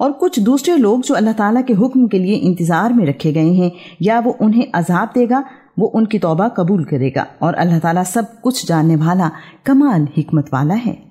और कुछ दूसरे लोग जो अल्लाह ताला के हुक्म के लिए इंतज़ार में रखे गए हैं, या वो उन्हें अजाब देगा, वो उनकी तौबा कबूल करेगा। और अल्लाह ताला सब कुछ जानने वाला कमाल हिकमत वाला है।